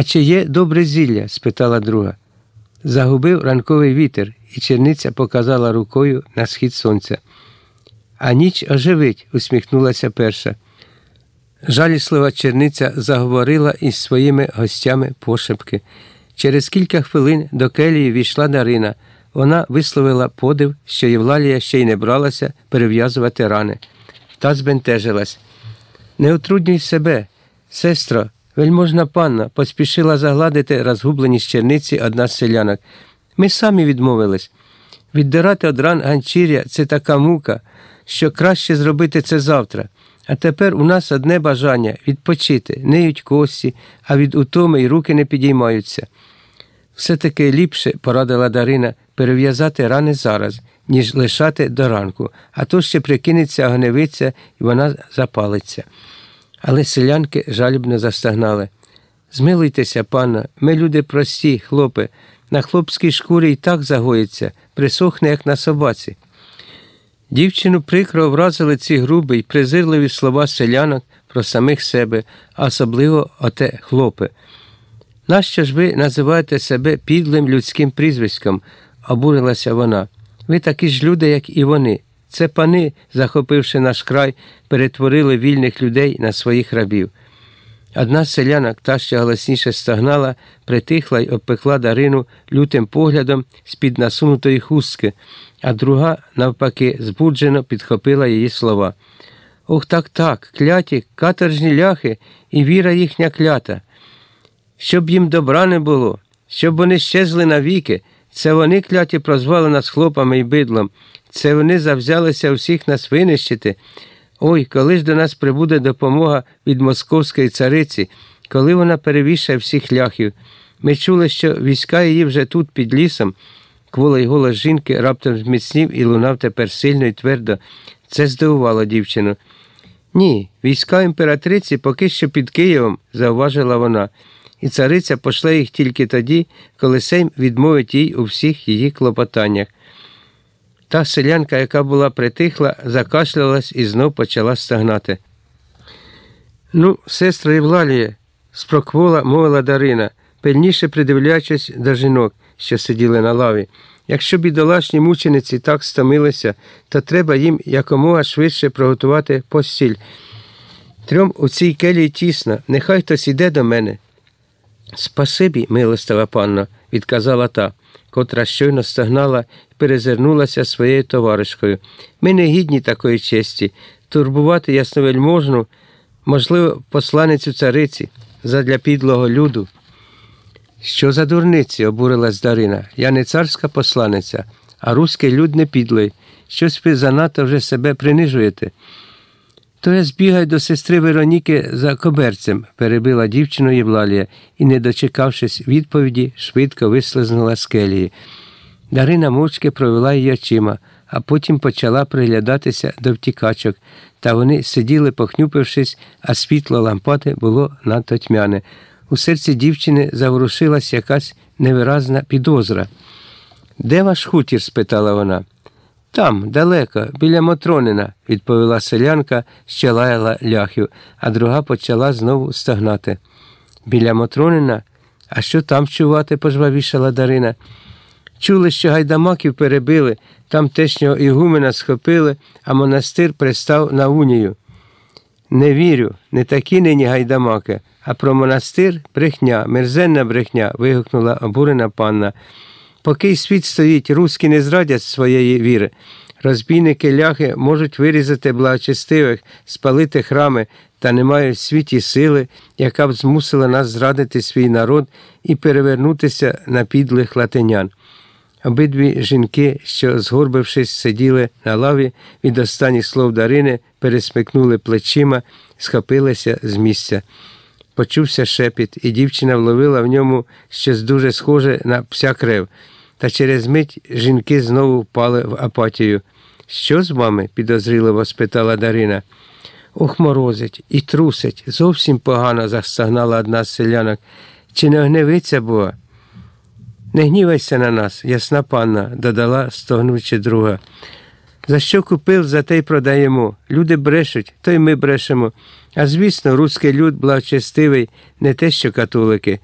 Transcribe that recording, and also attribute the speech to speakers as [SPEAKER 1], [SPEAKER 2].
[SPEAKER 1] А чи є добре зілля? спитала друга. Загубив ранковий вітер, і черниця показала рукою на схід сонця. А ніч оживить, усміхнулася перша. Жаліслива черниця заговорила із своїми гостями пошепки. Через кілька хвилин до келії війшла Дарина. Вона висловила подив, що Євлалія ще й не бралася перев'язувати рани. Та збентежилась. Не утруднюй себе, сестро, вельможна панна, поспішила загладити розгублені з черниці одна з селянок. Ми самі відмовились. Віддирати од ран ганчір'я це така мука, що краще зробити це завтра. А тепер у нас одне бажання відпочити, неють кості, а від утоми й руки не підіймаються. Все-таки ліпше, порадила Дарина, перев'язати рани зараз, ніж лишати до ранку, а то ще прикинеться огневиця і вона запалиться. Але селянки жалібно застагнали. Змилуйтеся, пана, ми люди прості, хлопи, на хлопській шкурі і так загоїться, присохне, як на собаці. Дівчину прикро вразили ці грубі й презирливі слова селянок про самих себе, особливо оте хлопи. Нащо ж ви називаєте себе підлим людським прізвиськом? обурилася вона. Ви такі ж люди, як і вони. Це пани, захопивши наш край, перетворили вільних людей на своїх рабів. Одна селянок, та що голосніше стагнала, притихла й обпекла Дарину лютим поглядом з-під насунутої хустки, а друга, навпаки, збуджено підхопила її слова. Ох, так, так, кляті, каторжні ляхи і віра їхня клята. Щоб їм добра не було, щоб вони щезли навіки, це вони кляті прозвали нас хлопами і бидлом, це вони завзялися всіх нас винищити. Ой, коли ж до нас прибуде допомога від московської цариці, коли вона перевішає всіх ляхів. Ми чули, що війська її вже тут, під лісом. Кволий голос жінки раптом зміцнів і лунав тепер сильно і твердо. Це здивувало дівчину. Ні, війська імператриці поки що під Києвом, зауважила вона, і цариця пошле їх тільки тоді, коли Сейм відмовить їй у всіх її клопотаннях. Та селянка, яка була притихла, закашлялась і знов почала стагнати. Ну, сестра Євлалія, спроквола мовила Дарина, пильніше придивляючись до жінок, що сиділи на лаві. Якщо бідолашні мучениці так стомилися, то треба їм якомога швидше приготувати постіль. Трьом у цій келії тісно, нехай хтось іде до мене. Спасибі, милостива панно, відказала та, котра щойно стагнала і перезирнулася своєю товаришкою. Ми не гідні такої честі, турбувати ясновельможну, можливо, посланицю цариці задля підлого люду. Що за дурниці? обурилась Дарина. Я не царська посланиця, а руський люд не підлий. Щось ви занадто вже себе принижуєте. То я збігаю до сестри Вероніки за коберцем, перебила дівчину Євлалія і, не дочекавшись відповіді, швидко вислизнула з келії. Дарина мовчки провела її очима, а потім почала приглядатися до втікачок, та вони сиділи, похнюпившись, а світло лампати було надто тьмяне. У серці дівчини заворушилась якась невиразна підозра. Де ваш хутір? спитала вона. Там, далеко, біля Мотронина, відповіла селянка, що лаяла ляхів, а друга почала знову стагнати. Біля Мотронина? А що там чувати? пожвавішала Дарина. Чули, що гайдамаків перебили, там тешнього ігумена схопили, а монастир пристав на унію. Не вірю, не такі нині гайдамаки, а про монастир брехня, мерзенна брехня. вигукнула обурена панна. Поки світ стоїть, руські не зрадять своєї віри. Розбійники ляхи можуть вирізати благочестивих, спалити храми, та немає в світі сили, яка б змусила нас зрадити свій народ і перевернутися на підлих латинян. Обидві жінки, що, згорбившись, сиділи на лаві від останніх слов Дарини, пересмикнули плечима, схопилися з місця. Почувся шепіт, і дівчина вловила в ньому щось дуже схоже на псякрев. Та через мить жінки знову впали в апатію. Що з вами? підозріливо спитала Дарина. Ох, морозить і трусить. Зовсім погано застагнала одна з селянок. Чи не гневиться була? Не гнівайся на нас, ясна панна, додала, стогнучи друга. За що купив, за те й продаємо. Люди брешуть, то й ми брешемо. А звісно, руський люд благочестивий, не те, що католики.